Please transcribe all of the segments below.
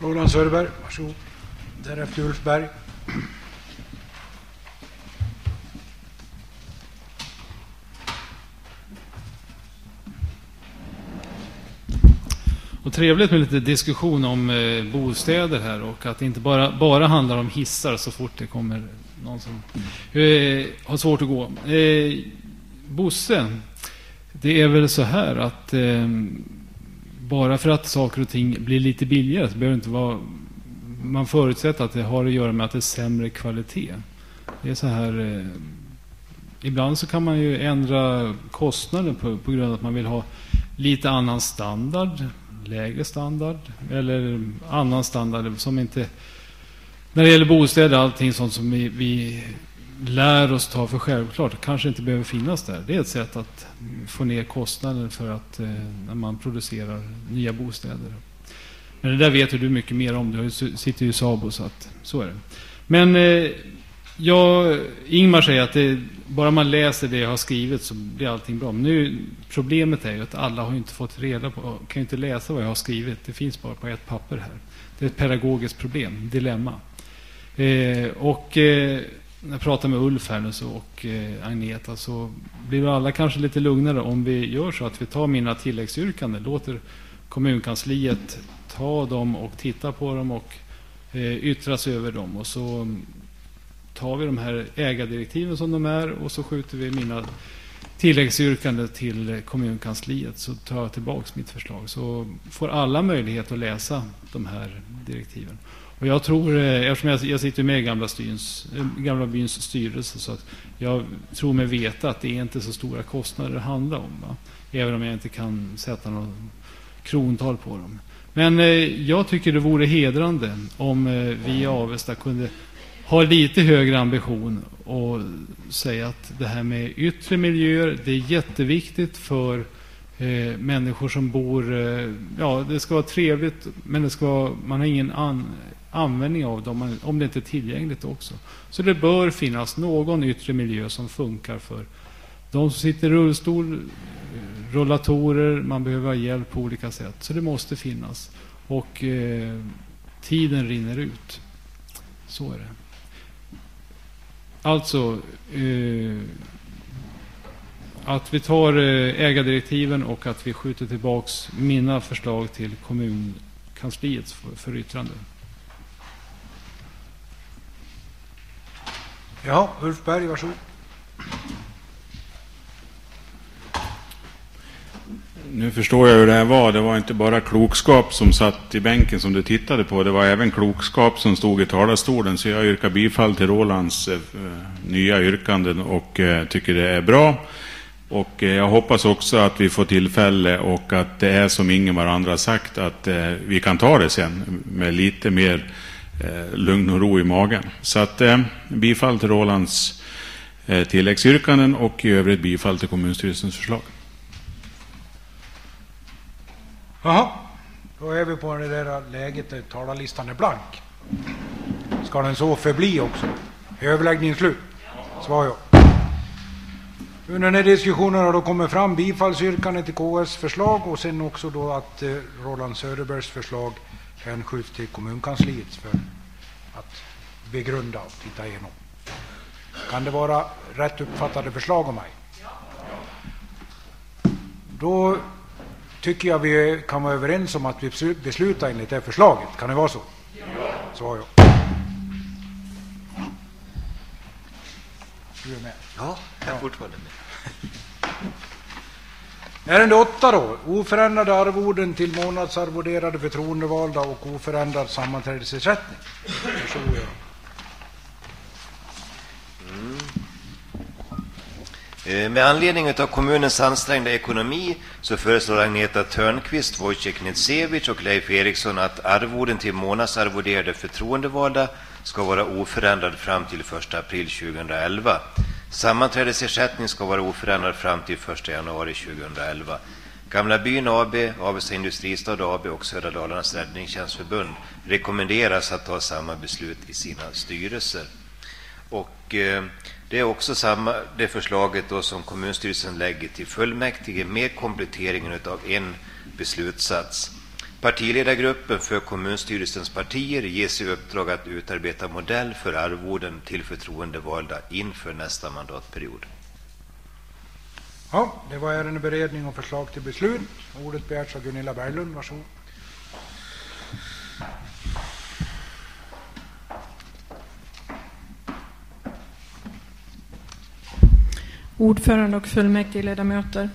Roland Söderberg, varsågod. Därefter Ulf Berg. Och trevligt med lite diskussion om eh, bostäder här och att det inte bara, bara handlar om hissar så fort det kommer någon som eh, har svårt att gå. Eh, Bosse, det är väl så här att eh, bara för att saker och ting blir lite billigare så behöver det inte vara... Man förutsätter att det har att göra med att det är sämre kvalitet. Det är så här... Eh, ibland så kan man ju ändra kostnaden på, på grund av att man vill ha lite annan standard, lägre standard eller annan standard som inte... När det gäller bostäder, allting sånt som vi, vi lär oss ta för självklart kanske inte behöver finnas där. Det är ett sätt att få ner kostnaden för att eh, när man producerar nya bostäder. Men det där vet du mycket mer om. Du sitter ju i Sabo så att så är det. Men eh, jag, Ingmar säger att det, bara man läser det jag har skrivit så blir allting bra. Men nu, problemet är ju att alla har inte fått reda på, kan inte läsa vad jag har skrivit. Det finns bara på ett papper här. Det är ett pedagogiskt problem, dilemma. Eh, och eh, när jag pratar med Ulf här nu så, och eh, Agneta så blir alla kanske lite lugnare om vi gör så att vi tar mina tilläggsyrkanden, låter kommunkansliet ta dem och titta på dem och eh, yttra sig över dem. Och så tar vi de här ägardirektiven som de är och så skjuter vi mina tilläggsyrkanden till kommunkansliet så tar jag tillbaka mitt förslag. Så får alla möjlighet att läsa de här direktiven. Och jag tror, eh, eftersom jag, jag sitter med i Gamla, styns, eh, Gamla byns styrelse, så att jag tror mig veta att det är inte så stora kostnader det handlar om. Va? Även om jag inte kan sätta något krontal på dem. Men eh, jag tycker det vore hedrande om eh, vi i Avesta kunde ha lite högre ambition och säga att det här med yttre miljöer, det är jätteviktigt för eh, människor som bor... Eh, ja, det ska vara trevligt, men det ska, man har ingen an, användning av dem om det inte är tillgängligt också. Så det bör finnas någon yttre miljö som funkar för de som sitter i rullstol, rullatorer, man behöver ha hjälp på olika sätt. Så det måste finnas. Och eh, tiden rinner ut. Så är det. Alltså, eh, att vi tar eh, ägardirektiven och att vi skjuter tillbaks mina förslag till kommunkansliet för, för yttrande. Ja, Ulf Berg, varsågod. Nu förstår jag hur det här var. Det var inte bara klokskap som satt i bänken som du tittade på. Det var även klokskap som stod i talarstolen. Så jag yrkar bifall till Rolands eh, nya yrkanden och eh, tycker det är bra. Och eh, jag hoppas också att vi får tillfälle och att det är som Ingemar och andra sagt att eh, vi kan ta det sen med lite mer eh, lugn och ro i magen. Så att eh, bifall till Rolands eh, tilläggsyrkanden och i övrigt bifall till kommunstyrelsens förslag. Jaha, då är vi på det där läget där talarlistan är blank. Ska den så förbli också? Överläggningen slut? Svar ja. Under den här diskussionen har då kommit fram bifallsyrkande till KS förslag och sen också då att eh, Roland Söderbergs förslag hänskjuts till kommunkansliet för att begrunda och titta igenom. Kan det vara rätt uppfattade förslag av mig? Då tycker jag vi kan vara överens om att vi beslutar enligt det förslaget. Kan det vara så? Ja. Svar ja. Du är med? Ja, jag är fortfarande med. Ärende 8 då. Oförändrade arvoden till månadsarvoderade förtroendevalda och oförändrad sammanträdesersättning. Mm. Eh, med anledning av kommunens ansträngda ekonomi så föreslår Agneta Törnqvist, Wojciech Netsevich och Leif Eriksson att arvoden till månadsarvoderade förtroendevalda ska vara oförändrad fram till 1 april 2011. Sammanträdesersättning ska vara oförändrad fram till 1 januari 2011. Gamla byn AB, Avesta Industristad AB och Södra Dalarnas Räddningstjänstförbund rekommenderas att ta samma beslut i sina styrelser. Och eh, det är också samma, det förslaget då som kommunstyrelsen lägger till fullmäktige med kompletteringen av en beslutssats. Partiledargruppen för kommunstyrelsens partier ges i uppdrag att utarbeta modell för arvoden till förtroendevalda inför nästa mandatperiod. Ja, det var ärendeberedning och förslag till beslut. Ordet begärts av Gunilla Berglund. Varsågod. Ordförande och fullmäktigeledamöter.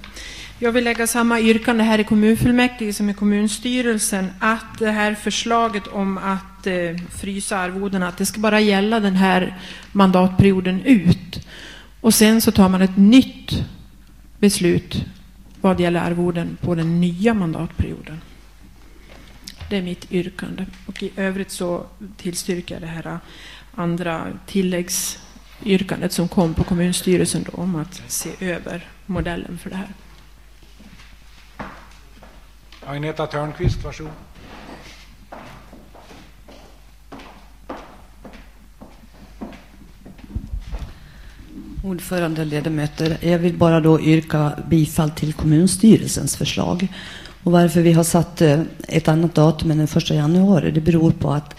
Jag vill lägga samma yrkande här i kommunfullmäktige som i kommunstyrelsen att det här förslaget om att eh, frysa arvodena, att det ska bara gälla den här mandatperioden ut. Och sen så tar man ett nytt beslut vad gäller arvoden på den nya mandatperioden. Det är mitt yrkande. Och i övrigt så tillstyrker jag det här andra tilläggsyrkandet som kom på kommunstyrelsen då, om att se över modellen för det här. Agneta Törnqvist, varsågod. Ordförande och ledamöter, jag vill bara då yrka bifall till kommunstyrelsens förslag. Och varför vi har satt eh, ett annat datum än den 1 januari, det beror på att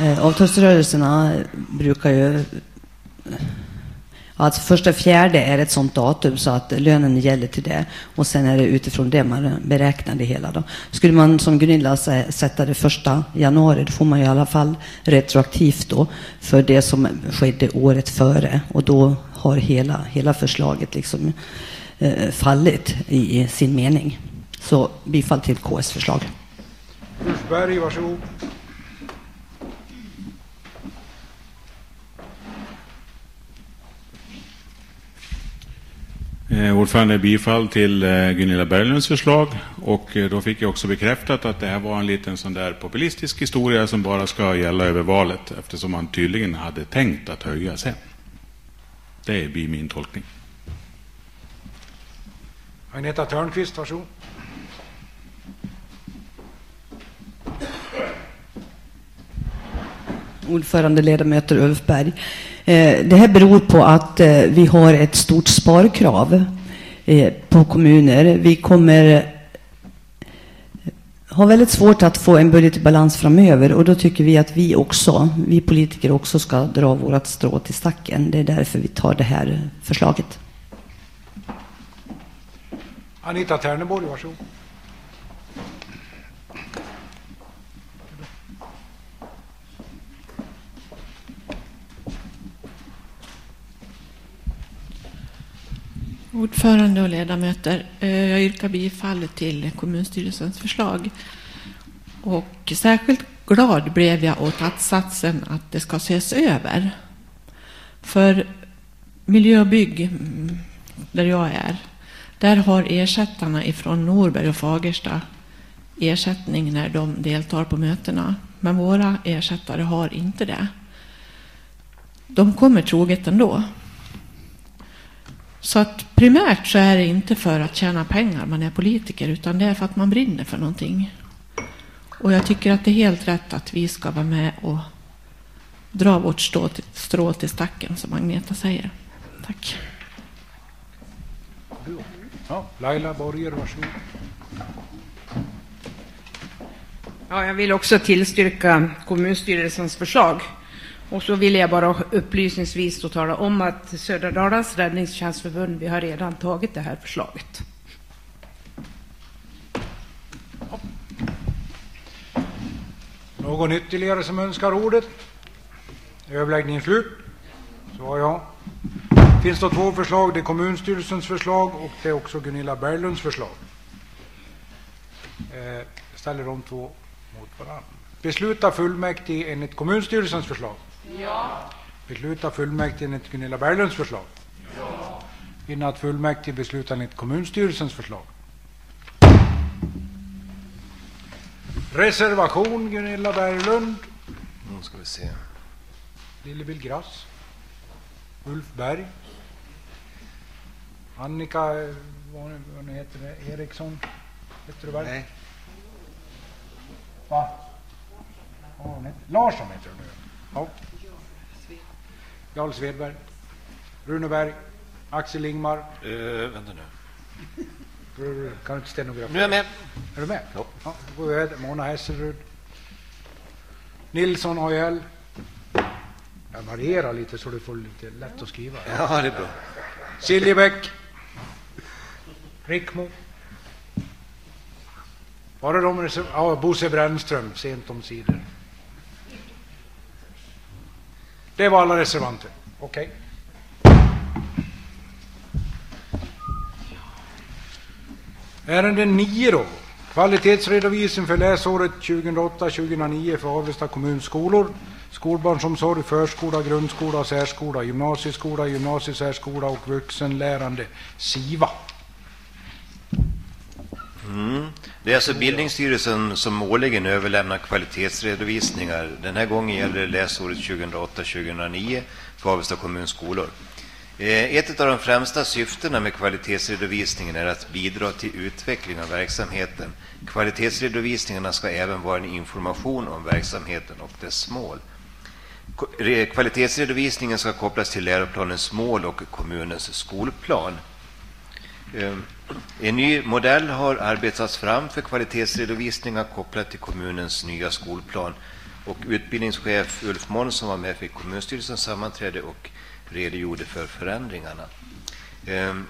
eh, avtalsrörelserna brukar ju Alltså första fjärde är ett sånt datum så att lönen gäller till det. Och sen är det utifrån det man beräknar det hela. Då. Skulle man som Gunilla sätta det första januari, då får man i alla fall retroaktivt då för det som skedde året före. Och då har hela, hela förslaget liksom eh, fallit i, i sin mening. Så bifall till KS förslag. Ulf Berg, varsågod. Eh, ordförande bifall till eh, Gunilla Berglunds förslag och eh, då fick jag också bekräftat att det här var en liten sån där populistisk historia som bara ska gälla över valet eftersom man tydligen hade tänkt att höja sen. Det blir min tolkning. Agneta Törnqvist, varsågod. Ordförande, ledamöter, Ulf Berg. Eh, det här beror på att eh, vi har ett stort sparkrav eh, på kommuner. Vi kommer ha väldigt svårt att få en budget i balans framöver och då tycker vi att vi också, vi politiker också ska dra vårt strå till stacken. Det är därför vi tar det här förslaget. Anita Terneborg, varsågod. Ordförande och ledamöter, eh, jag yrkar bifall till kommunstyrelsens förslag. Och särskilt glad blev jag åt att-satsen att det ska ses över. För miljö och bygg, mm, där jag är, där har ersättarna ifrån Norberg och Fagersta ersättning när de deltar på mötena. Men våra ersättare har inte det. De kommer troget ändå. Så att primärt så är det inte för att tjäna pengar man är politiker, utan det är för att man brinner för någonting. Och jag tycker att det är helt rätt att vi ska vara med och dra vårt strå till, strå till stacken, som Agneta säger. Tack. Ja, Laila Borger, varsågod. Ja, jag vill också tillstyrka kommunstyrelsens förslag. Och så vill jag bara upplysningsvis då tala om att Södra Dalarnas räddningstjänstförbund, vi har redan tagit det här förslaget. Någon ytterligare som önskar ordet? Överläggningen slut. Så ja. Finns det två förslag. Det är kommunstyrelsens förslag och det är också Gunilla Berglunds förslag. Eh, ställer de två mot varandra. Besluta fullmäktige enligt kommunstyrelsens förslag. Ja. Beslutar fullmäktige enligt Gunilla Berglunds förslag? Ja. Vill att fullmäktige beslutar enligt kommunstyrelsens förslag? Reservation Gunilla Berglund. Nu ska vi se. Lillebill Grass. Ulf Berg. Annika, vad vad heter det, Eriksson? Heter du väl? Nej. Va? Larsson heter hon nu. Ja. Jarl Svedberg. Runeberg. Axel Ingmar. Uh, vänta nu. Du kan inte stenografera. Nu är jag med. Är du med? Ja. ja då går vi vidare. Mona Hesselrud. Nilsson AIL. Jag varierar lite så du får lite lätt att skriva. Ja, det är bra. Siljebäck. Rickmo. Var det de Ja, Bosse Brännström, sent om sidor. Det var alla reservanter. Okej. Ärende 9 då. Kvalitetsredovisning för läsåret 2008-2009 för Avesta kommuns skolor. Skolbarnsomsorg, förskola, grundskola, särskola, gymnasieskola, gymnasiesärskola och vuxenlärande, SIVA. Mm. Det är alltså Bildningsstyrelsen som årligen överlämnar kvalitetsredovisningar. Den här gången gäller det läsåret 2008-2009 för Avesta kommuns skolor. Eh, ett av de främsta syftena med kvalitetsredovisningen är att bidra till utveckling av verksamheten. Kvalitetsredovisningarna ska även vara en information om verksamheten och dess mål. Kvalitetsredovisningen ska kopplas till läroplanens mål och kommunens skolplan. Ehm, en ny modell har arbetats fram för kvalitetsredovisningar kopplat till kommunens nya skolplan. Och utbildningschef Ulf Månsson var med vid kommunstyrelsens sammanträde och redogjorde för förändringarna. Ehm,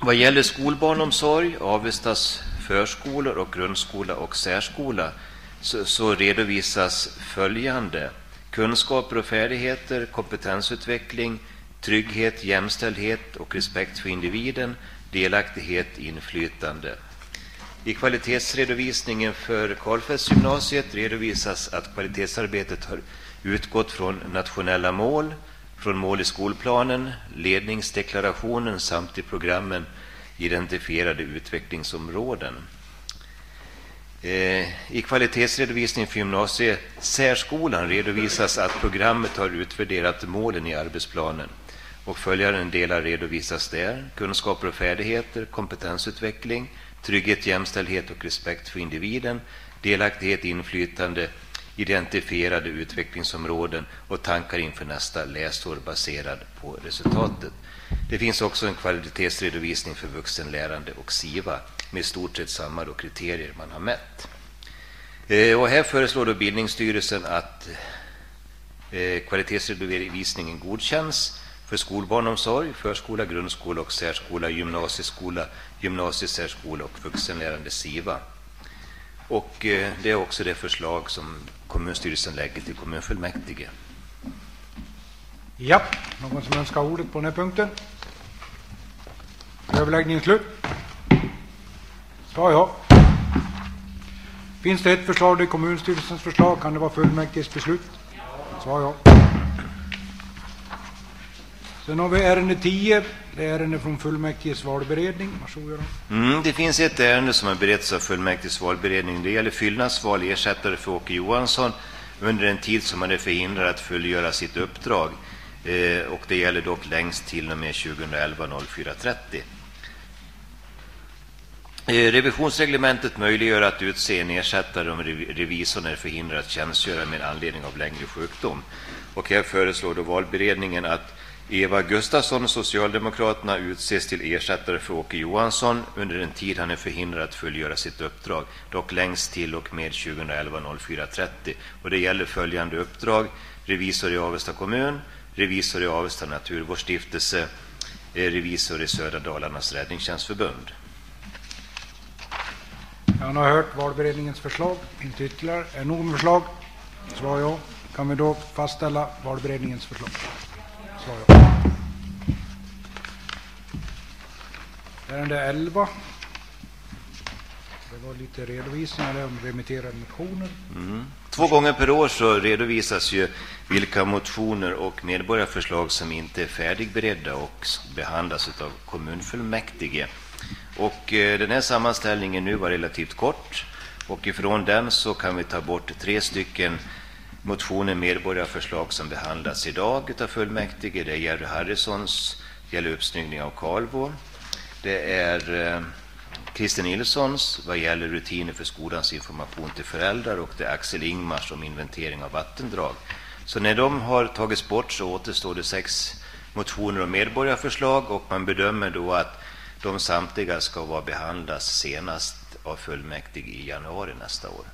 vad gäller skolbarnomsorg, Avestas förskolor och grundskola och särskola så, så redovisas följande. Kunskaper och färdigheter, kompetensutveckling, trygghet, jämställdhet och respekt för individen, delaktighet, inflytande. I kvalitetsredovisningen för Karlfeldtsgymnasiet redovisas att kvalitetsarbetet har utgått från nationella mål, från mål i skolplanen, ledningsdeklarationen samt i programmen identifierade utvecklingsområden. Eh, I kvalitetsredovisningen för gymnasiesärskolan redovisas att programmet har utvärderat målen i arbetsplanen och följande delar redovisas där. Kunskaper och färdigheter, kompetensutveckling, trygghet, jämställdhet och respekt för individen, delaktighet, inflytande, identifierade utvecklingsområden och tankar inför nästa läsår baserad på resultatet. Det finns också en kvalitetsredovisning för vuxenlärande och SIVA med i stort sett samma då kriterier man har mätt. Eh, och här föreslår då Bildningsstyrelsen att eh, kvalitetsredovisningen godkänns för skolbarnomsorg, förskola, grundskola och särskola, gymnasieskola, gymnasiesärskola och vuxenlärande SIVA. Och eh, det är också det förslag som kommunstyrelsen lägger till kommunfullmäktige. Ja, någon som önskar ordet på den här punkten? Överläggningen slut. Svar ja. Finns det ett förslag, det är kommunstyrelsens förslag, kan det vara fullmäktiges beslut? Svar ja. Sen har vi ärende 10, det är ärende från fullmäktiges valberedning. Varsågod Göran. Mm, det finns ett ärende som har beretts av fullmäktiges valberedning. Det gäller fyllnadsval ersättare för Åke Johansson under en tid som han är förhindrad att fullgöra sitt uppdrag. Eh, och det gäller dock längst till och med 2011 04.30. Eh, Revisionsreglementet möjliggör att utse en ersättare om revisorn är förhindrad att tjänstgöra med anledning av längre sjukdom. Och här föreslår då valberedningen att Eva Gustafsson, Socialdemokraterna, utses till ersättare för Åke Johansson under den tid han är förhindrad att fullgöra sitt uppdrag, dock längst till och med 2011 04.30. Och det gäller följande uppdrag. Revisor i Avesta kommun, revisor i Avesta naturvårdsstiftelse, eh, revisor i Södra Dalarnas räddningstjänstförbund. Jag har hört valberedningens förslag, inte ytterligare. Är nog med förslag? Svar ja. Kan vi då fastställa valberedningens förslag? Svar ja. Ärende 11. Det var lite redovisningar där om remitterade motioner. Mm. Två gånger per år så redovisas ju vilka motioner och medborgarförslag som inte är färdigberedda och behandlas av kommunfullmäktige. Och eh, den här sammanställningen nu var relativt kort och ifrån den så kan vi ta bort tre stycken motioner, medborgarförslag som behandlas idag av fullmäktige. Det är Jerry Harrisons, det gäller uppsnyggning av Karlbo. Det är eh, Christer Nilssons vad gäller rutiner för skolans information till föräldrar och det är Axel Ingmars om inventering av vattendrag. Så när de har tagits bort så återstår det sex motioner och medborgarförslag och man bedömer då att De samtliga ska vara behandlas senast av fullmäktige i januari nästa år.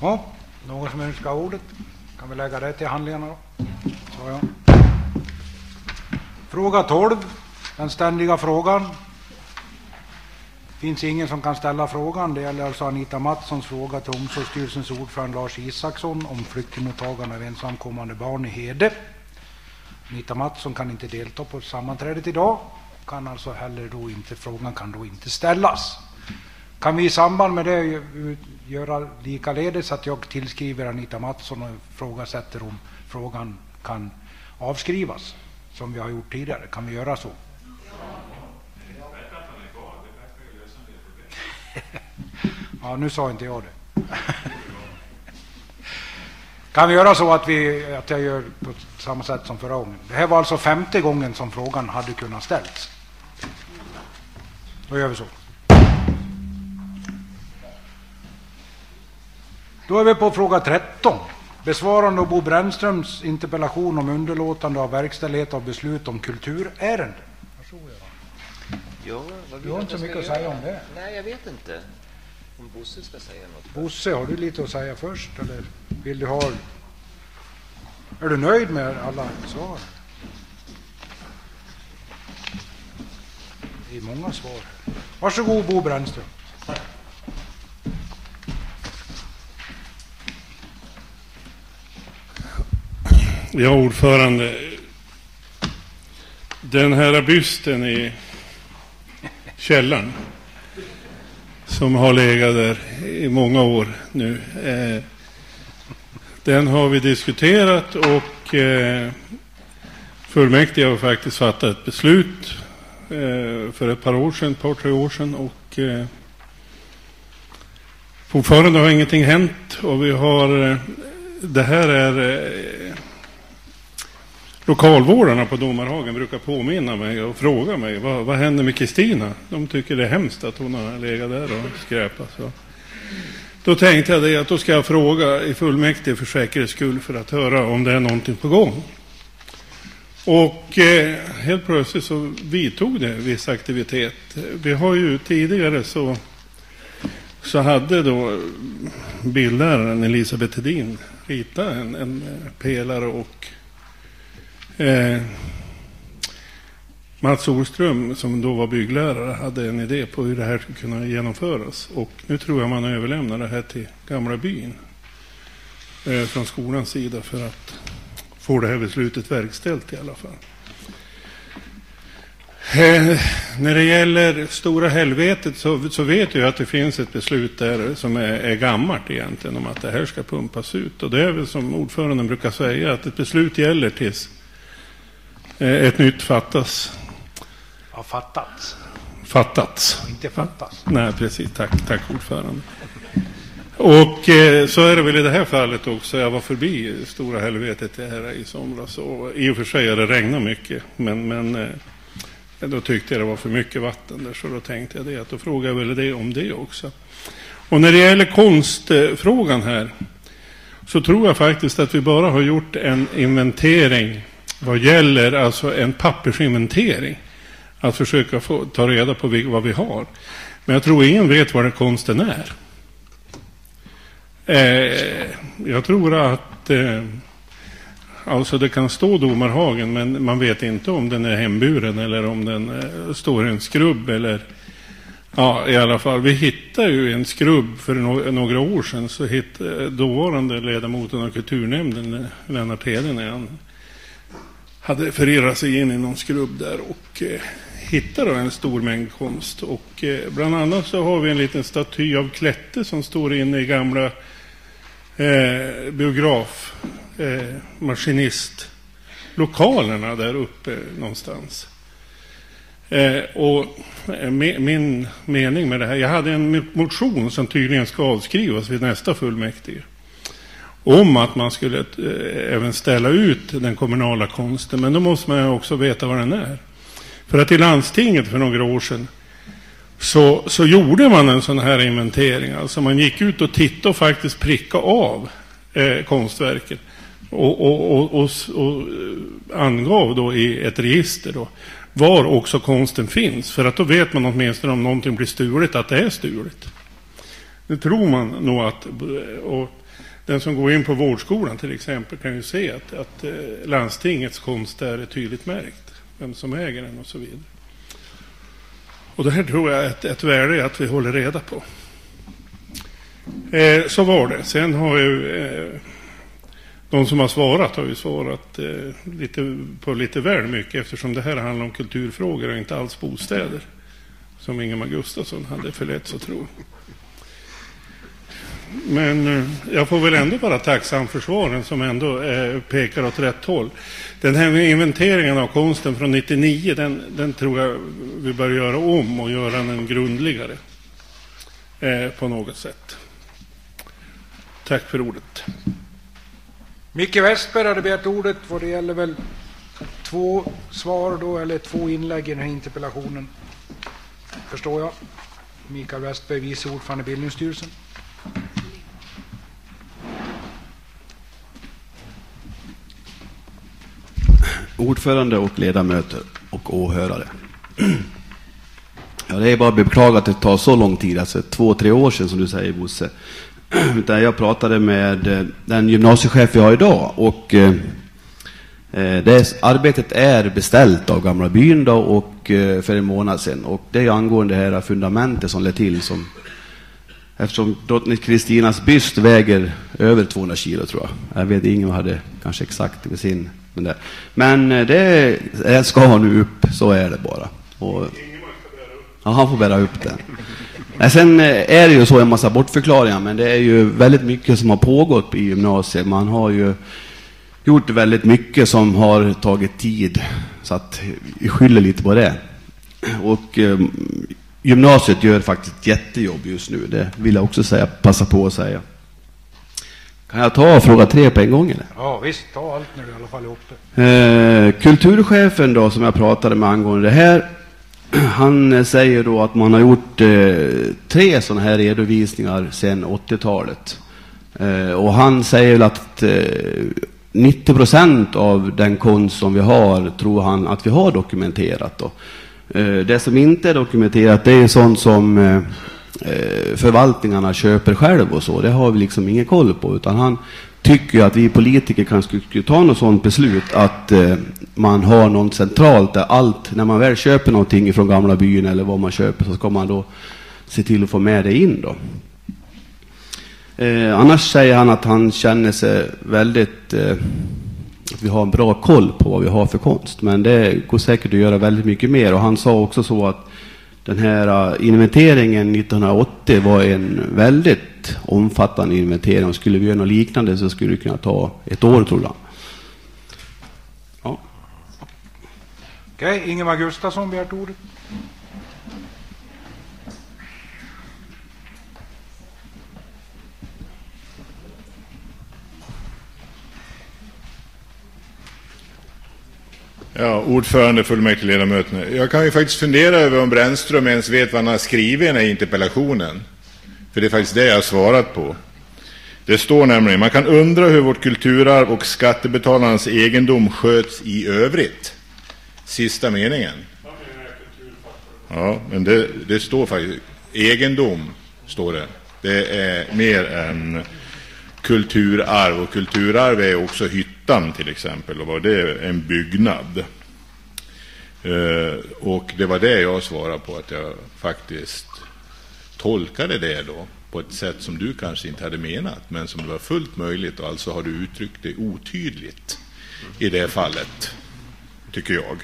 Ja, någon som önskar ordet? Kan vi lägga det till handlingarna då? Så ja. Fråga 12, den ständiga frågan. finns ingen som kan ställa frågan. Det gäller alltså Anita Mattssons fråga till Omsorgsstyrelsens ordförande Lars Isaksson om flyktingmottagande av ensamkommande barn i Hede. Anita Mattsson kan inte delta på sammanträdet idag. Kan alltså heller då inte, frågan kan då inte ställas. Kan vi i samband med det göra likaledes att jag tillskriver Anita Mattsson och ifrågasätter om frågan kan avskrivas, som vi har gjort tidigare? Kan vi göra så? Ja, nu sa inte jag det. Kan vi göra så att, vi, att jag gör på samma sätt som förra gången? Det här var alltså femte gången som frågan hade kunnat ställas. Då gör vi så. Då är vi på fråga 13. Besvarande av Bo Brännströms interpellation om underlåtande av verkställighet av beslut om kulturärenden. Ja, vad Du har inte så mycket att säga om det. Nej, jag vet inte. Om Bosse ska säga något. Bosse, har du lite att säga först? Eller vill du ha... Är du nöjd med alla svar? Det är många svar. Varsågod Bo Brännström. Ja, ordförande. Den här bysten i källaren som har legat där i många år nu. Eh, den har vi diskuterat och eh, fullmäktige har faktiskt fattat ett beslut eh, för ett par år sedan, ett par tre år sedan. Och, eh, fortfarande har ingenting hänt och vi har, eh, det här är eh, Lokalvårdarna på Domarhagen brukar påminna mig och fråga mig vad, vad händer med Kristina? De tycker det är hemskt att hon har legat där och skräpat. Så. Då tänkte jag det att då ska jag fråga i fullmäktige för säkerhets skull för att höra om det är någonting på gång. Och eh, helt plötsligt så vidtog det viss aktivitet. Vi har ju tidigare så, så hade då bildläraren Elisabeth Hedin ritat en, en pelare och Eh, Mats Olström, som då var bygglärare, hade en idé på hur det här skulle kunna genomföras. Och nu tror jag man överlämnar det här till Gamla byn eh, från skolans sida för att få det här beslutet verkställt i alla fall. Eh, när det gäller Stora helvetet så, så vet jag att det finns ett beslut där som är, är gammalt egentligen om att det här ska pumpas ut. Och det är väl som ordföranden brukar säga att ett beslut gäller tills ett nytt fattas. Har fattats. Fattats. Inte fattas. Nej, precis. Tack, tack ordförande. Och eh, så är det väl i det här fallet också. Jag var förbi stora helvetet här i somras. Och I och för sig har det regnat mycket. Men, men eh, då tyckte jag det var för mycket vatten där. Så då tänkte jag det. Att då frågar jag väl det om det också. Och när det gäller konstfrågan här. Så tror jag faktiskt att vi bara har gjort en inventering vad gäller alltså en pappersinventering. Att försöka få, ta reda på vad vi har. Men jag tror ingen vet vad den konsten är. Eh, jag tror att eh, alltså det kan stå Domarhagen men man vet inte om den är hemburen eller om den eh, står i en skrubb eller Ja, i alla fall. Vi hittade ju en skrubb för no några år sedan. Så hittade dåvarande ledamoten av kulturnämnden, Lennart Hedin, hade förirrat sig in i någon skrubb där och eh, hittade en stor mängd konst. Och eh, bland annat så har vi en liten staty av Klätte som står inne i gamla eh, biograf, eh, där uppe någonstans. Eh, och eh, min mening med det här, jag hade en motion som tydligen ska avskrivas vid nästa fullmäktige om att man skulle eh, även ställa ut den kommunala konsten. Men då måste man också veta vad den är. För att i landstinget för några år sedan så, så gjorde man en sån här inventering. Alltså man gick ut och tittade och faktiskt prickade av eh, konstverken. och, och, och, och, och angav då i ett register då var också konsten finns. För att då vet man åtminstone om någonting blir stulet att det är stulet. Nu tror man nog att, och den som går in på vårdskolan till exempel kan ju se att, att eh, landstingets konst är tydligt märkt. Vem som äger den och så vidare. Och det här tror jag är ett, ett värde att vi håller reda på. Eh, så var det. Sen har ju eh, de som har svarat har ju svarat eh, lite, på lite väl mycket eftersom det här handlar om kulturfrågor och inte alls bostäder. Som Ingemar Gustafsson hade förletts att tro. Men eh, jag får väl ändå vara tacksam för svaren som ändå eh, pekar åt rätt håll. Den här inventeringen av konsten från 99, den, den tror jag vi bör göra om och göra den grundligare eh, på något sätt. Tack för ordet. Micke Westberg hade begärt ordet vad det gäller väl två svar då, eller två inlägg i den här interpellationen. Förstår jag. Mikael Westberg, vice ordförande i bildningsstyrelsen. Ordförande och ledamöter och åhörare. Ja, det är bara att beklaga att det tar så lång tid, alltså två, tre år sedan som du säger Bosse. Utan jag pratade med eh, den gymnasiechef vi har idag och eh, eh det arbetet är beställt av Gamla byn då och eh, för en månad sedan. Och det är angående det här fundamentet som lät till som Eftersom drottning Kristinas byst väger över 200 kilo tror jag. Jag vet ingen hade kanske exakt med sin. Men det, men eh, det, det ska nu upp, så är det bara. Och, ja, han får bära upp den. Nej, sen eh, är det ju så en massa bortförklaringar, men det är ju väldigt mycket som har pågått i gymnasiet. Man har ju gjort väldigt mycket som har tagit tid, så att vi skyller lite på det. Och eh, gymnasiet gör faktiskt ett jättejobb just nu, det vill jag också säga, passa på att säga. Kan jag ta fråga tre på en gång? Eller? Ja, visst. Ta allt du i alla fall är uppe. Eh, kulturchefen då, som jag pratade med angående det här, han säger då att man har gjort eh, tre sådana här redovisningar sedan 80-talet. Eh, och han säger att eh, 90 procent av den konst som vi har tror han att vi har dokumenterat. Då. Eh, det som inte är dokumenterat det är sånt som eh, eh, Eh, förvaltningarna köper själv och så. Det har vi liksom ingen koll på. Utan han tycker att vi politiker kanske skulle ta något sådant beslut att eh, man har något centralt där allt, när man väl köper någonting från gamla byn eller vad man köper så ska man då se till att få med det in då. Eh, annars säger han att han känner sig väldigt, eh, att vi har en bra koll på vad vi har för konst. Men det går säkert att göra väldigt mycket mer och han sa också så att den här äh, inventeringen 1980 var en väldigt omfattande inventering. Skulle vi göra något liknande så skulle det kunna ta ett år tror jag. Ja. Okej, okay, Ingemar Gustafsson begärt ordet. Ja, ordförande, fullmäktigeledamöterna. Jag kan ju faktiskt fundera över om Brännström ens vet vad han har skrivit i den här interpellationen. För det är faktiskt det jag har svarat på. Det står nämligen, man kan undra hur vårt kulturarv och skattebetalarnas egendom sköts i övrigt. Sista meningen. Ja, men det, det står faktiskt, egendom står det. Det är mer än kulturarv. Och kulturarv är också hytt hyttan till exempel. Och var det en byggnad. Eh, och det var det jag svarade på. Att jag faktiskt tolkade det då på ett sätt som du kanske inte hade menat. Men som det var fullt möjligt. Och alltså har du uttryckt det otydligt i det fallet. Tycker jag.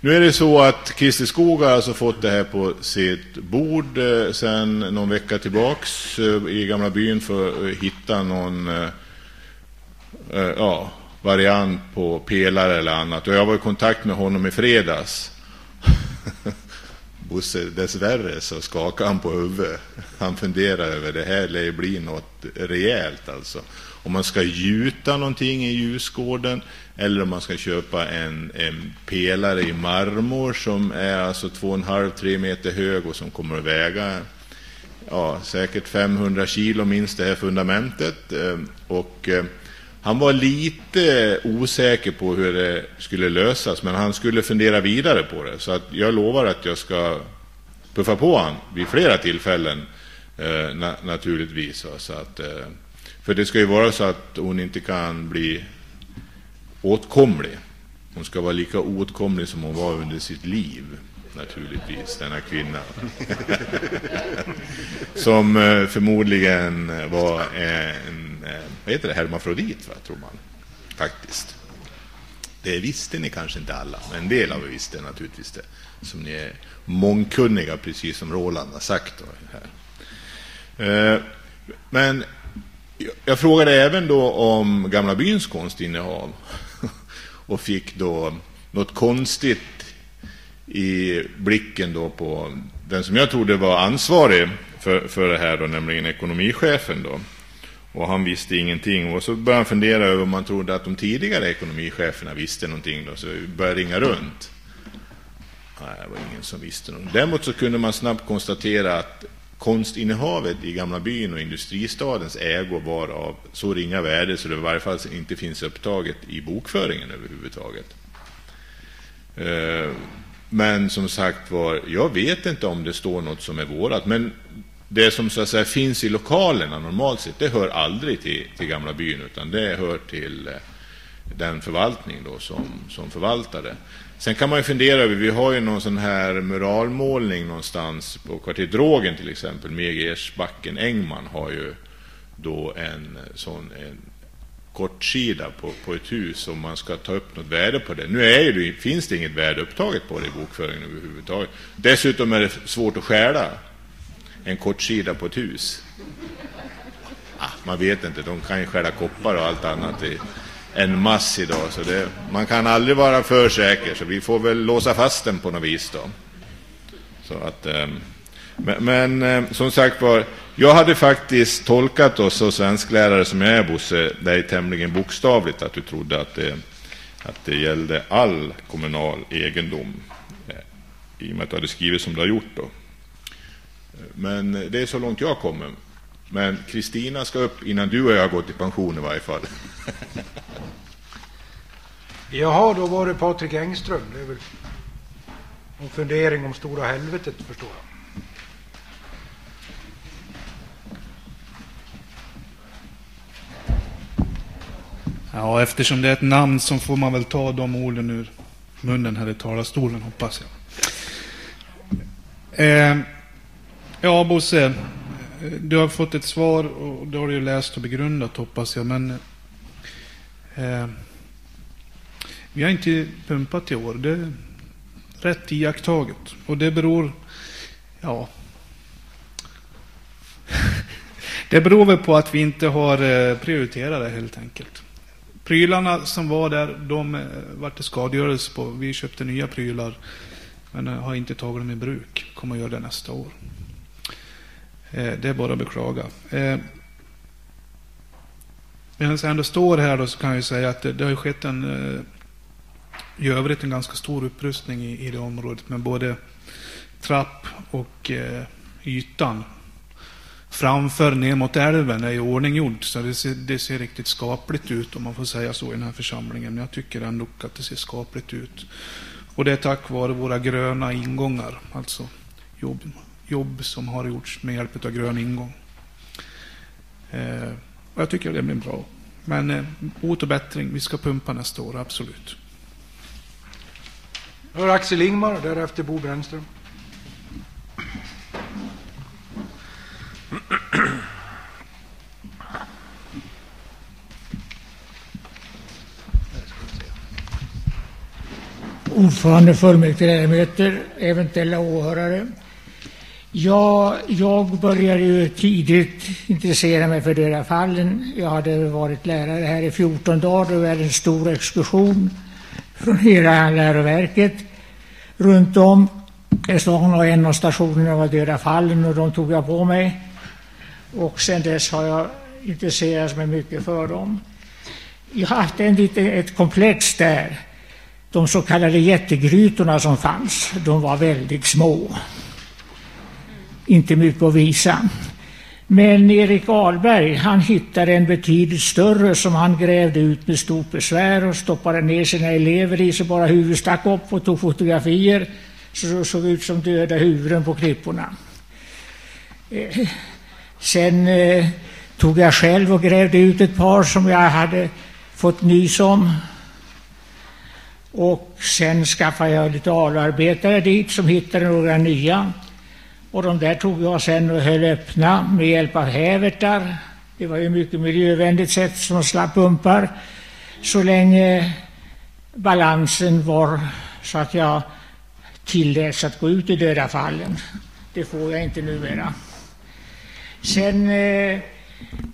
Nu är det så att Christer Skog har alltså fått det här på sitt bord eh, sedan någon vecka tillbaks eh, i Gamla byn för att hitta någon eh, eh, ja, variant på pelare eller annat. Och jag var i kontakt med honom i fredags. Bosse, dessvärre så skakade han på huvudet. Han funderar över det här lär bli något rejält alltså. Om man ska gjuta någonting i ljusgården eller om man ska köpa en, en pelare i marmor som är alltså 2,5-3 meter hög och som kommer att väga ja, säkert 500 kilo minst det här fundamentet. Eh, och eh, han var lite osäker på hur det skulle lösas, men han skulle fundera vidare på det. Så att jag lovar att jag ska puffa på han vid flera tillfällen, eh, na naturligtvis. Så att, eh, för det ska ju vara så att hon inte kan bli åtkomlig. Hon ska vara lika åtkomlig som hon var under sitt liv, naturligtvis, denna kvinna. som eh, förmodligen var en, Eh, vad heter det, hermafrodit, va, tror man, faktiskt. Det visste ni kanske inte alla, men en del av er visste naturligtvis det. Som ni är mångkunniga, precis som Roland har sagt. Då, här. Eh, men jag frågade även då om Gamla byns konstinnehav och fick då något konstigt i blicken då på den som jag trodde var ansvarig för, för det här då, nämligen ekonomichefen då. Och han visste ingenting. Och så började han fundera över om man trodde att de tidigare ekonomicheferna visste någonting då. Så började ringa runt. Nej, det var ingen som visste något. Däremot så kunde man snabbt konstatera att konstinnehavet i Gamla byn och industristadens ägo var av så ringa värde så det i varje fall inte finns upptaget i bokföringen överhuvudtaget. Eh, men som sagt var, jag vet inte om det står något som är vårat, men det som så att säga finns i lokalerna normalt sett, det hör aldrig till, till Gamla byn, utan det hör till eh, den förvaltning då som, som det. Sen kan man ju fundera över, vi har ju någon sån här muralmålning någonstans på kvarteret Drogen till exempel, Megersbacken Engman har ju då en sån en kortsida på, på ett hus om man ska ta upp något värde på det. Nu är det, finns det inget värde upptaget på det i bokföringen överhuvudtaget. Dessutom är det svårt att skära en kortsida på ett hus. Ah, man vet inte, de kan ju skära koppar och allt annat i en mass idag. Så det, man kan aldrig vara för säker, så vi får väl låsa fast den på något vis då. Så att, ehm, men, men ehm, som sagt var, jag hade faktiskt tolkat oss som svensklärare som jag är, Bosse, dig tämligen bokstavligt att du trodde att det, att det gällde all kommunal egendom. Eh, I och med att du hade skrivit som du har gjort då. Men det är så långt jag kommer. Men Kristina ska upp innan du och jag har gått i pension i varje fall. Jaha, då var det Patrik Engström. Det är väl en fundering om stora helvetet, förstår jag. Ja, eftersom det är ett namn så får man väl ta de orden ur munnen här i talarstolen, hoppas jag. Eh, ja, Bosse, du har fått ett svar och det har du ju läst och begrundat, hoppas jag. Men eh, vi har inte pumpat i år. Det är rätt iakttaget. Och det beror, ja, det beror väl på att vi inte har eh, prioriterat det helt enkelt. Prylarna som var där, de eh, vart det skadegörelse på. Vi köpte nya prylar, men eh, har inte tagit dem i bruk. Kommer att göra det nästa år. Eh, det är bara att beklaga. Medan jag ändå står här då så kan jag säga att det, det har skett en eh, i övrigt en ganska stor upprustning i, i det området med både trapp och eh, ytan framför ner mot älven är i ordning gjord. Så det ser, det ser riktigt skapligt ut om man får säga så i den här församlingen. Men jag tycker ändå att det ser skapligt ut. Och det är tack vare våra gröna ingångar. Alltså jobb, jobb som har gjorts med hjälp av grön ingång. Eh, och jag tycker det blir bra. Men eh, bot och bättring, vi ska pumpa nästa år, absolut. Har Axel Ingmar därefter Bo Brännström. Ordförande, fullmäktigeledamöter, eventuella åhörare. Ja, jag började ju tidigt intressera mig för döda fallen. Jag hade varit lärare här i 14 dagar och vi hade en stor exkursion från hela läroverket runt om i stan och en av stationerna var Döda fallen och de tog jag på mig. Och sen dess har jag intresserat mig mycket för dem. Jag har haft en liten, ett komplex där. De så kallade jättegrytorna som fanns, de var väldigt små. Inte mycket att visa. Men Erik Ahlberg, han hittade en betydligt större som han grävde ut med stort besvär och stoppade ner sina elever i så bara huvudet stack upp och tog fotografier så det såg ut som döda huvuden på klipporna. Eh, sen eh, tog jag själv och grävde ut ett par som jag hade fått nys om. Och sen skaffade jag lite alarbetare dit som hittade några nya. Och de där tog jag sen och höll öppna med hjälp av hävertar. Det var ju mycket miljövänligt sätt som slapp pumpar. Så länge balansen var så att jag tilläts att gå ut i döda fallen. Det får jag inte numera. Sen eh,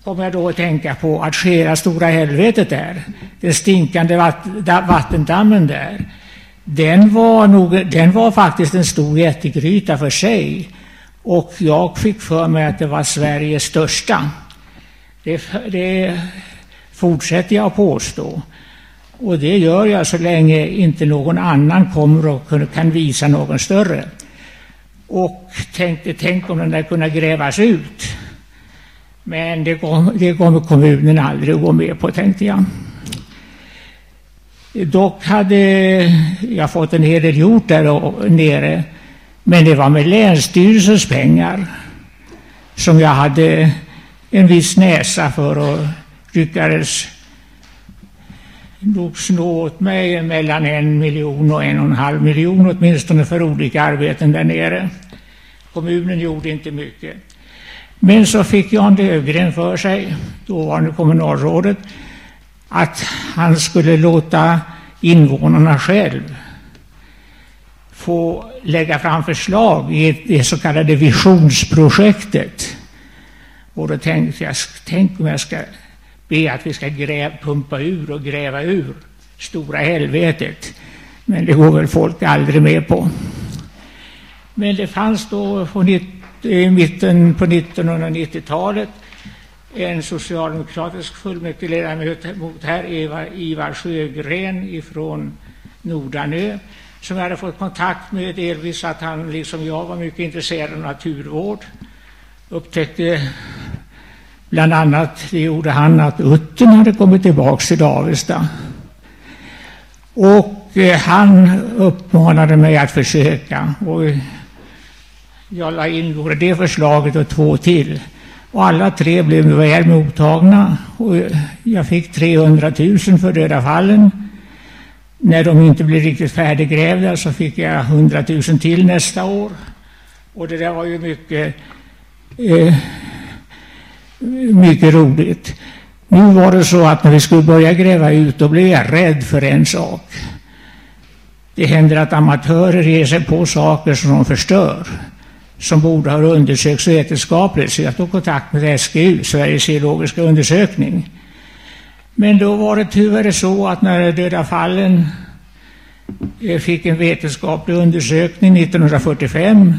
kom jag då att tänka på att skera stora helvetet där. Den stinkande vatt, vattendammen där. Den var, nog, den var faktiskt en stor jättegryta för sig. Och jag fick för mig att det var Sveriges största. Det, det fortsätter jag att påstå. Och det gör jag så länge inte någon annan kommer och kan visa någon större. Och tänkte, tänk om den där kunde grävas ut. Men det, kom, det kommer kommunen aldrig att gå med på, tänkte jag. Dock hade jag fått en hel del gjort där nere. Men det var med Länsstyrelsens pengar som jag hade en viss näsa för och lyckades nog snå åt mig mellan en miljon och en och en halv miljon åtminstone för olika arbeten där nere. Kommunen gjorde inte mycket. Men så fick Jan Lövgren för sig, dåvarande kommunalrådet, att han skulle låta invånarna själva, få lägga fram förslag i det så kallade visionsprojektet. Och då tänkte jag, tänk om jag ska be att vi ska gräv, pumpa ur och gräva ur stora helvetet. Men det går väl folk aldrig med på. Men det fanns då på i mitten på 1990-talet en socialdemokratisk fullmäktigeledamot här, Eva, Ivar Sjögren ifrån Nordanö, som jag hade fått kontakt med delvis att han liksom jag var mycket intresserad av naturvård. Upptäckte bland annat, det gjorde han, att uttern hade kommit tillbaks till Avesta. Och eh, han uppmanade mig att försöka. Och jag la in både det förslaget och två till. Och alla tre blev väl mottagna. Och eh, jag fick 300 000 för döda fallen. När de inte blev riktigt färdiggrävda så fick jag 100 000 till nästa år. Och det där var ju mycket, eh, mycket roligt. Nu var det så att när vi skulle börja gräva ut då blev jag rädd för en sak. Det händer att amatörer ger sig på saker som de förstör som borde ha undersökts vetenskapligt. Så jag tog kontakt med SGU, Sveriges geologiska undersökning. Men då var det tyvärr så att när döda fallen eh, fick en vetenskaplig undersökning 1945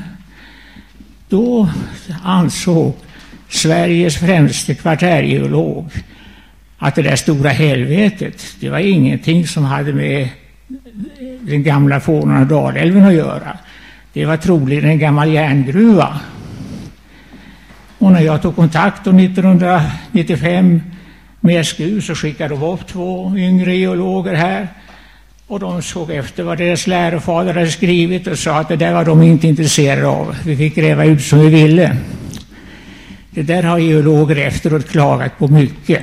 då ansåg Sveriges främste kvartärgeolog att det där stora helvetet, det var ingenting som hade med den gamla fåran och Dalälven att göra. Det var troligen en gammal järngruva. Och när jag tog kontakt 1995 med SGU så skickade de upp två yngre geologer här. Och de såg efter vad deras lärofader hade skrivit och sa att det där var de inte intresserade av. Vi fick gräva ut som vi ville. Det där har geologer efteråt klagat på mycket.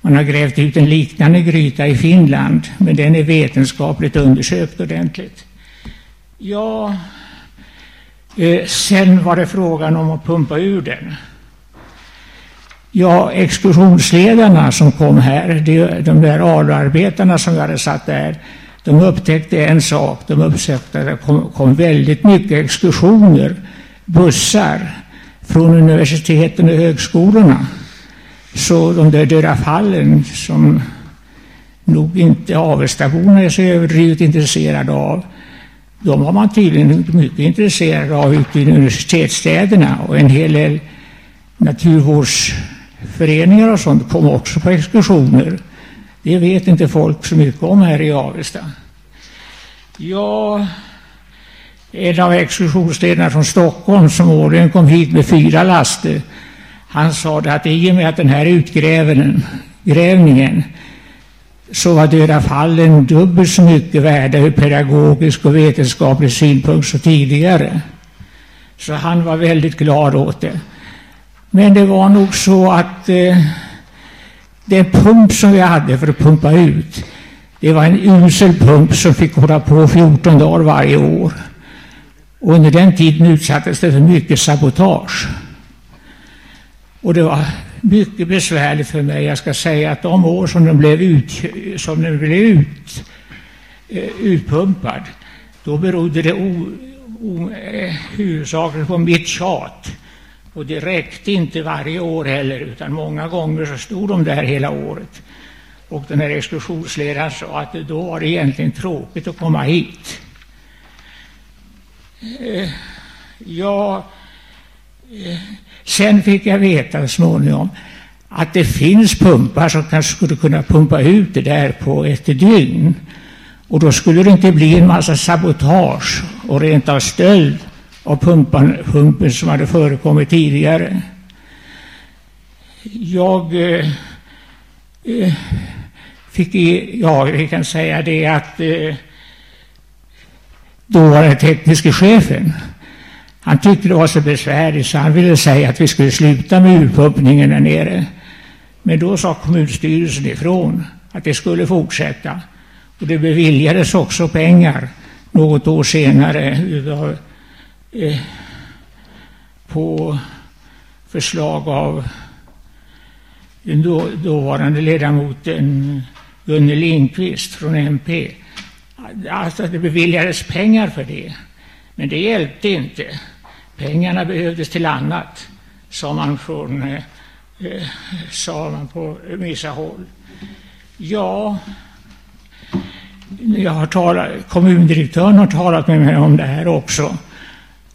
Man har grävt ut en liknande gryta i Finland, men den är vetenskapligt undersökt ordentligt. Ja, Eh, sen var det frågan om att pumpa ur den. Ja, exkursionsledarna som kom här, de där ALU-arbetarna som vi hade satt där, de upptäckte en sak. De upptäckte att det kom, kom väldigt mycket exkursioner, bussar, från universiteten och högskolorna. Så de där döda fallen som nog inte Avestaborna är så överdrivet intresserade av, de var man tydligen mycket intresserad av ute i universitetsstäderna och en hel del naturvårds... Föreningar och sånt kom också på exkursioner. Det vet inte folk så mycket om här i Avesta. Ja, en av exkursionsledarna från Stockholm som årligen kom hit med fyra laster, Han sa att i och med att den här utgrävningen så var döda fallen dubbelt så mycket värda ur pedagogisk och vetenskaplig synpunkt som tidigare. Så han var väldigt glad åt det. Men det var nog så att eh, den pump som vi hade för att pumpa ut, det var en usel pump som fick hålla på 14 dagar varje år. Och under den tiden utsattes det för mycket sabotage. Och det var mycket besvärligt för mig. Jag ska säga att de år som den blev, ut, som den blev ut, eh, utpumpad, då berodde det o, o, eh, huvudsakligen på mitt tjat. Och det räckte inte varje år heller, utan många gånger så stod de där hela året. Och den här exkursionsledaren sa att då var det egentligen tråkigt att komma hit. Eh, ja, eh, sen fick jag veta så småningom att det finns pumpar som kanske skulle kunna pumpa ut det där på ett dygn. Och då skulle det inte bli en massa sabotage och rent av stöld av pumpan, pumpen som hade förekommit tidigare. Jag eh, eh, fick, i, ja, vi kan säga det att eh, dåvarande tekniske chefen, han tyckte det var så besvärligt så han ville säga att vi skulle sluta med urpumpningen där nere. Men då sa kommunstyrelsen ifrån att det skulle fortsätta. Och det beviljades också pengar något år senare utav, eh, på förslag av den då, dåvarande ledamoten Gunnel Lindqvist från MP. Alltså det beviljades pengar för det. Men det hjälpte inte. Pengarna behövdes till annat, sa man från eh, eh, sa man på vissa håll. Ja, jag har talat, kommundirektören har talat med mig om det här också.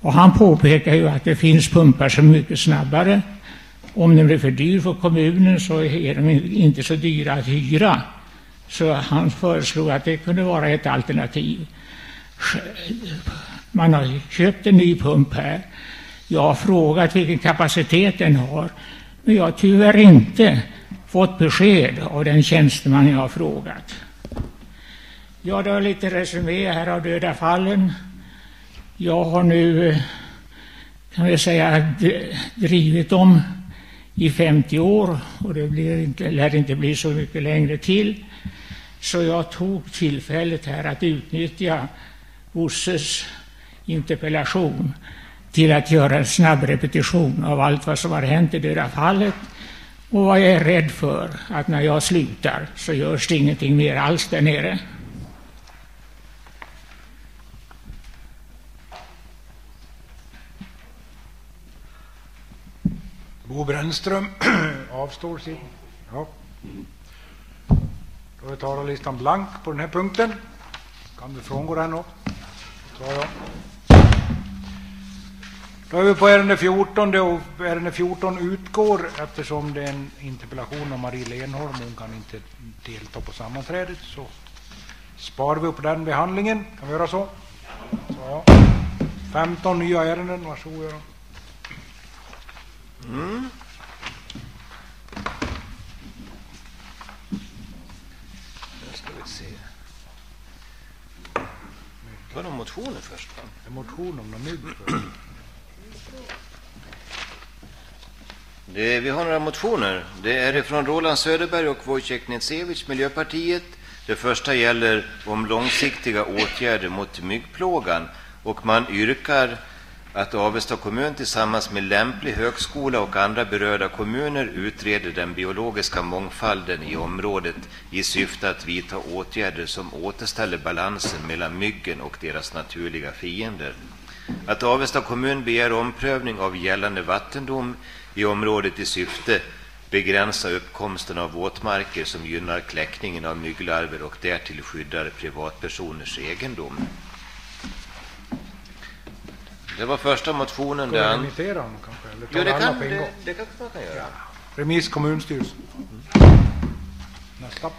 Och han påpekar ju att det finns pumpar som är mycket snabbare. Om den blir för dyr för kommunen så är de inte så dyra att hyra. Så han föreslog att det kunde vara ett alternativ. Man har köpt en ny pump här. Jag har frågat vilken kapacitet den har. Men jag har tyvärr inte fått besked av den tjänsteman jag har frågat. Ja, det var lite resumé här av döda fallen. Jag har nu, eh, kan jag säga, drivit dem i 50 år och det blir inte, lär inte bli så mycket längre till. Så jag tog tillfället här att utnyttja Bosses interpellation till att göra en snabb repetition av allt vad som har hänt i det där fallet och vad jag är rädd för att när jag slutar så görs det ingenting mer alls där nere. Bo Brännström avstår sin. Ja. Då är talarlistan blank på den här punkten. Kan du frångå den då? Då är vi på ärende 14 och ärende 14 utgår eftersom det är en interpellation av Marie Lenholm. Hon kan inte delta på sammanträdet så sparar vi upp den behandlingen. Kan vi göra så? så ja. 15 nya ärenden, varsågod Göran. Mm. Nu ska vi se. Var det motioner först? Va? En motion om någon mygg. Det, vi har några motioner. Det är från Roland Söderberg och Wojciech Netsevich, Miljöpartiet. Det första gäller om långsiktiga åtgärder mot myggplågan och man yrkar att Avesta kommun tillsammans med lämplig högskola och andra berörda kommuner utreder den biologiska mångfalden i området i syfte att vidta åtgärder som återställer balansen mellan myggen och deras naturliga fiender. Att Avesta kommun begär omprövning av gällande vattendom i området i syfte begränsa uppkomsten av våtmarker som gynnar kläckningen av mygglarver och därtill skyddar privatpersoners egendom. Det var första motionen. Ska Det, remittera honom kanske? Eller ta jo, det, alla kan, på en det, gång? det kanske man kan göra. Remiss kommunstyrelsen. Nästa.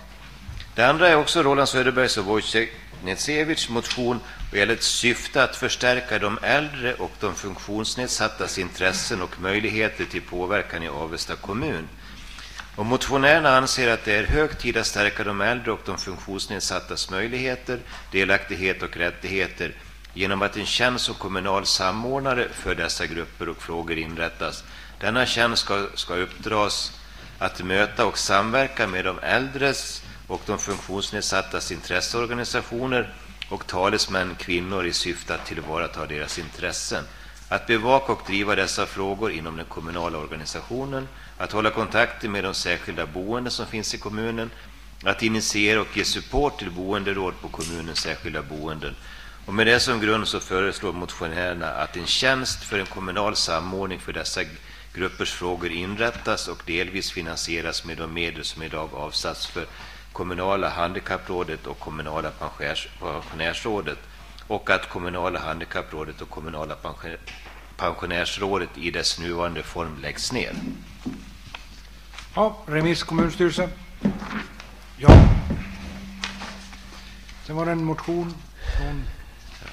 Det andra är också Roland Söderbergs och Wojciech Knetsevich motion och gäller ett syfte att förstärka de äldre och de funktionsnedsattas intressen och möjligheter till påverkan i Avesta kommun. Och motionärerna anser att det är hög tid att stärka de äldre och de funktionsnedsattas möjligheter, delaktighet och rättigheter genom att en tjänst som kommunal samordnare för dessa grupper och frågor inrättas. Denna tjänst ska, ska uppdras att möta och samverka med de äldres och de funktionsnedsattas intresseorganisationer och talesmän kvinnor i syfte att tillvarata deras intressen. Att bevaka och driva dessa frågor inom den kommunala organisationen, att hålla kontakter med de särskilda boenden som finns i kommunen, att initiera och ge support till boenderåd på kommunens särskilda boenden. Och med det som grund så föreslår motionärerna att en tjänst för en kommunal samordning för dessa gruppers frågor inrättas och delvis finansieras med de medel som idag avsatts för kommunala handikapprådet och kommunala pensionärsrådet och att kommunala handikapprådet och kommunala pensionärsrådet i dess nuvarande form läggs ner. Ja, remiss kommunstyrelse. Ja. Sen var det en motion från...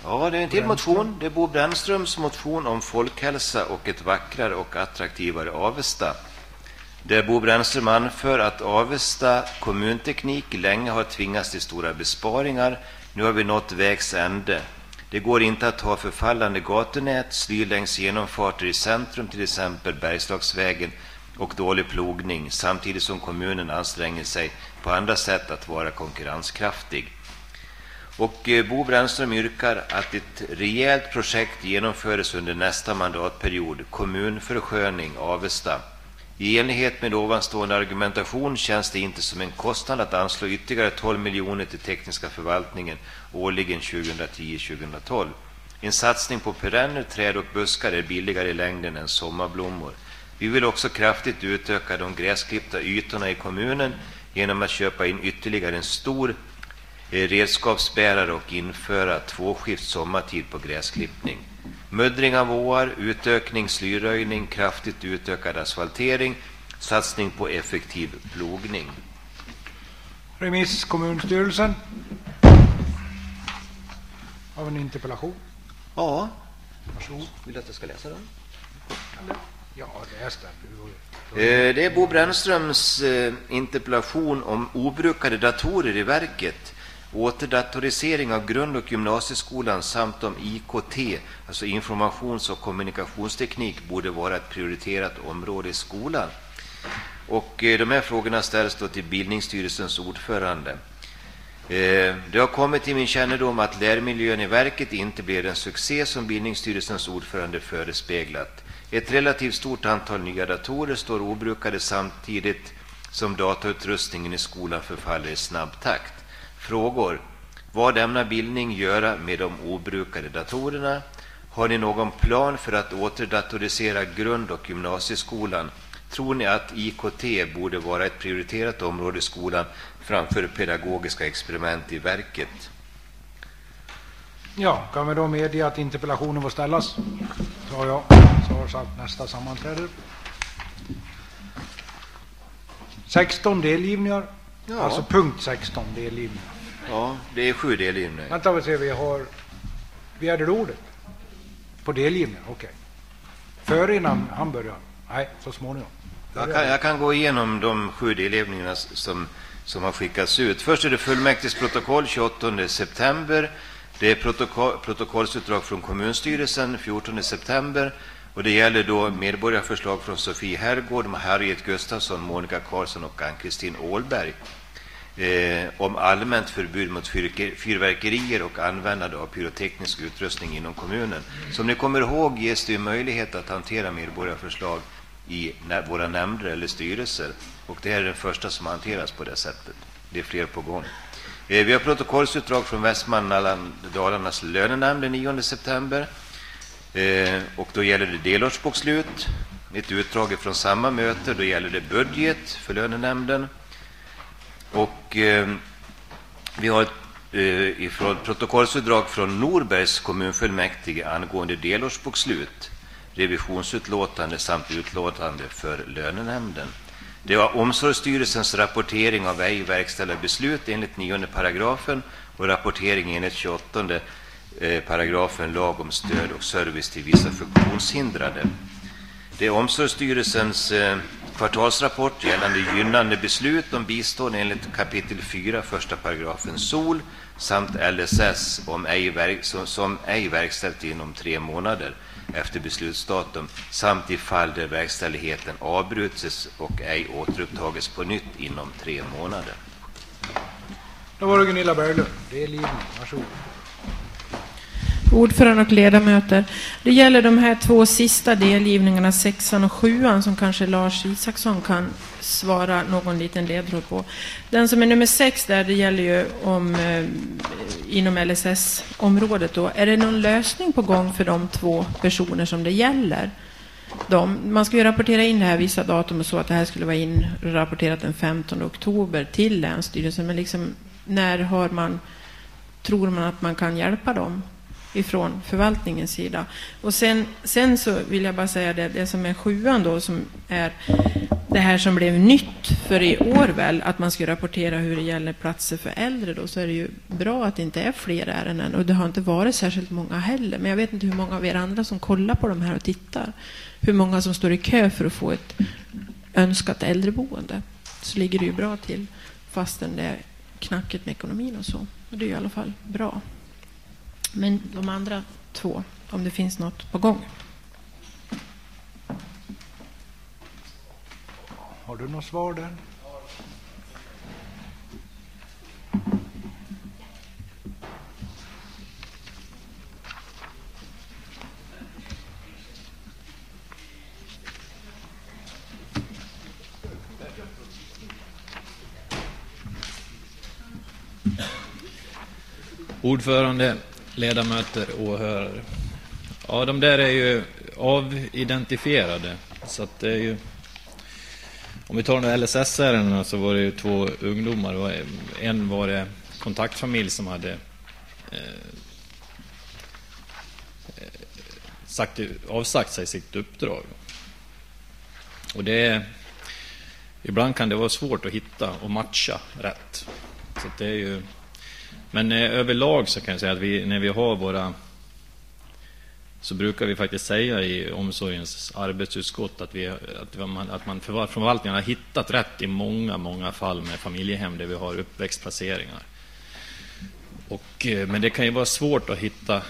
Ja, det är en till motion. Det är Bo Brännströms motion om folkhälsa och ett vackrare och attraktivare Avesta. Där Bo Brännström anför att Avesta kommunteknik länge har tvingats till stora besparingar. Nu har vi nått vägs ände. Det går inte att ha förfallande gatunät, sly längs genomfarter i centrum, till exempel Bergslagsvägen, och dålig plogning, samtidigt som kommunen anstränger sig på andra sätt att vara konkurrenskraftig. Och eh, Bo Brännström yrkar att ett rejält projekt genomförs under nästa mandatperiod, kommunförsköning Avesta. I enlighet med ovanstående argumentation känns det inte som en kostnad att anslå ytterligare 12 miljoner till tekniska förvaltningen årligen 2010-2012. En satsning på perenner, träd och buskar är billigare i längden än sommarblommor. Vi vill också kraftigt utöka de gräsklippta ytorna i kommunen genom att köpa in ytterligare en stor redskapsbärare och införa tvåskift sommartid på gräsklippning. Muddring av åar, utökning, slyröjning, kraftigt utökad asfaltering, satsning på effektiv plogning. Remiss kommunstyrelsen. Av en interpellation. Ja. Varsågod. Vill du att jag ska läsa den? Ja, läs den. Eh, det är Bo Brännströms eh, interpellation om obrukade datorer i verket återdatorisering av grund och gymnasieskolan samt om IKT, alltså informations och kommunikationsteknik, borde vara ett prioriterat område i skolan. Och eh, de här frågorna ställs då till bildningsstyrelsens ordförande. Eh, det har kommit till min kännedom att lärmiljön i verket inte blev den succé som bildningsstyrelsens ordförande förespeglat. Ett relativt stort antal nya datorer står obrukade samtidigt som datautrustningen i skolan förfaller i snabb takt. Frågor. Vad ämnar bildning göra med de obrukade datorerna? Har ni någon plan för att återdatorisera grund och gymnasieskolan? Tror ni att IKT borde vara ett prioriterat område i skolan framför pedagogiska experiment i verket? Ja, kan vi då medge att interpellationen får ställas? Så har jag svarat nästa sammanträde. 16 delgivningar. Ja. Alltså punkt 16 delgivningar. Ja, det är sju delgivningar. Vänta vi ser, vi har... Begärde ordet? På delgivningen? Okej. Okay. Före innan han börjar? Nej, så småningom. Jag kan, jag kan gå igenom de sju delgivningarna som, som har skickats ut. Först är det fullmäktiges protokoll 28 september. Det är protokoll, protokollsutdrag från kommunstyrelsen 14 september. Och det gäller då medborgarförslag från Sofie Herrgård, Harriet Gustafsson, Monica Karlsson och Ann-Kristin Ålberg eh, om allmänt förbud mot fyrverkerier och användande av pyroteknisk utrustning inom kommunen. Som ni kommer ihåg ges det möjlighet att hantera medborgarförslag i våra nämnder eller styrelser. Och det här är den första som hanteras på det sättet. Det är fler på gång. Eh, vi har protokollsutdrag från Västmanland Dalarnas lönenämnd den 9 september. Eh, och då gäller det delårsbokslut. Ett utdrag från samma möte, då gäller det budget för lönenämnden. Och eh, vi har ett eh, ifrån protokollsutdrag från Norbergs kommunfullmäktige angående delårsbokslut, revisionsutlåtande samt utlåtande för lönenämnden. Det var Omsorgsstyrelsens rapportering av ej verkställda beslut enligt 9 paragrafen och rapportering enligt 28 eh, paragrafen lag om stöd och service till vissa funktionshindrade. Det är Omsorgsstyrelsens eh, kvartalsrapport gällande gynnande beslut om bistånd enligt kapitel 4, första paragrafen SOL samt LSS om ej verk, som, som ej verkställt inom tre månader efter beslutsdatum samt i fall där verkställigheten avbrutits och ej återupptagits på nytt inom tre månader. Då var det Gunilla Berglund. Det är Livni. Varsågod. Ordförande och ledamöter. Det gäller de här två sista delgivningarna, sexan och sjuan, som kanske Lars Isaksson kan svara någon liten ledtråd på. Den som är nummer sex där, det gäller ju om eh, inom LSS-området då. Är det någon lösning på gång för de två personer som det gäller? De, man ska ju rapportera in det här vissa datum och så att det här skulle vara inrapporterat den 15 oktober till Länsstyrelsen. Men liksom, när har man, tror man att man kan hjälpa dem? Ifrån förvaltningens sida. Och sen, sen så vill jag bara säga det, det som är sjuan då, som är det här som blev nytt för i år väl, att man ska rapportera hur det gäller platser för äldre då, så är det ju bra att det inte är fler ärenden. Och det har inte varit särskilt många heller. Men jag vet inte hur många av er andra som kollar på de här och tittar. Hur många som står i kö för att få ett önskat äldreboende. Så ligger det ju bra till, fastän det är knackigt med ekonomin och så. Och det är i alla fall bra. Men de andra två, om det finns något på gång. Har du något svar där? Ordförande, ledamöter, åhörare. Ja, de där är ju avidentifierade. Så att det är ju... Om vi tar de LSS-ärendena så var det ju två ungdomar. En var det kontaktfamilj som hade eh, sagt, avsagt sig sitt uppdrag. Och det är, ibland kan det vara svårt att hitta och matcha rätt. Så det är ju men eh, överlag så kan jag säga att vi, när vi har våra så brukar vi faktiskt säga i omsorgens arbetsutskott att, vi, att, man, att man förvaltningen har hittat rätt i många, många fall med familjehem där vi har uppväxtplaceringar. Och, eh, men det kan ju vara svårt att hitta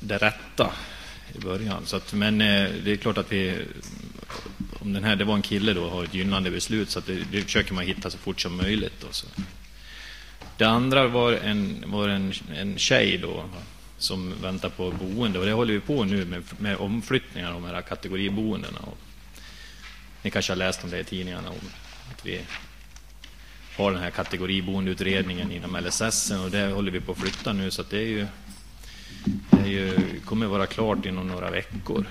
det rätta i början. Så att, men eh, det är klart att vi, om den här, det var en kille då, har ett gynnande beslut så att det, det försöker man hitta så fort som möjligt. Då, så. Det andra var en, var en, en tjej då, som väntar på boende. Och det håller vi på nu med, med omflyttningar av de här kategoriboendena. Och ni kanske har läst om det i tidningarna, om att vi har den här kategoriboendeutredningen inom LSS och det håller vi på att flytta nu. Så det är ju, det är ju, kommer vara klart inom några veckor.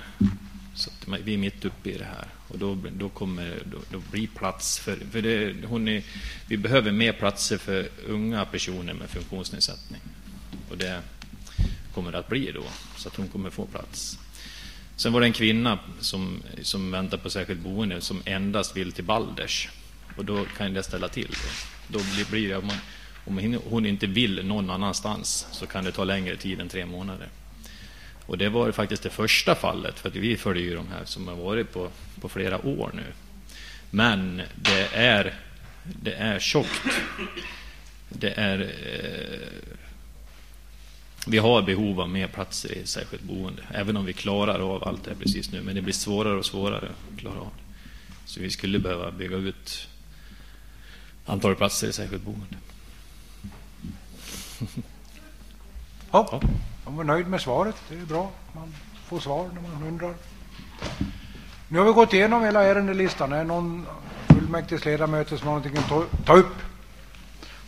Vi är mitt uppe i det här. Och då, då kommer då, då blir plats för... för det, hon är, vi behöver mer platser för unga personer med funktionsnedsättning. Och det kommer det att bli då, så att hon kommer få plats. Sen var det en kvinna som, som väntar på särskilt boende som endast vill till Balders. Och då kan det ställa till. Då, då blir, blir det, om, man, om hon inte vill någon annanstans så kan det ta längre tid än tre månader. Och det var faktiskt det första fallet, för att vi följer ju de här som har varit på, på flera år nu. Men det är, det är tjockt. Det är... Eh, vi har behov av mer platser i särskilt boende, även om vi klarar av allt det här precis nu. Men det blir svårare och svårare att klara av det. Så vi skulle behöva bygga ut antalet platser i särskilt boende. Ja. De var nöjd med svaret. Det är bra. Man får svar när man undrar. Nu har vi gått igenom hela ärendelistan. Är det någon fullmäktiges ledamöter som har någonting att ta upp?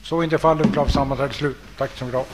Så inte fallet, klart sammanträde slut. Tack så mycket.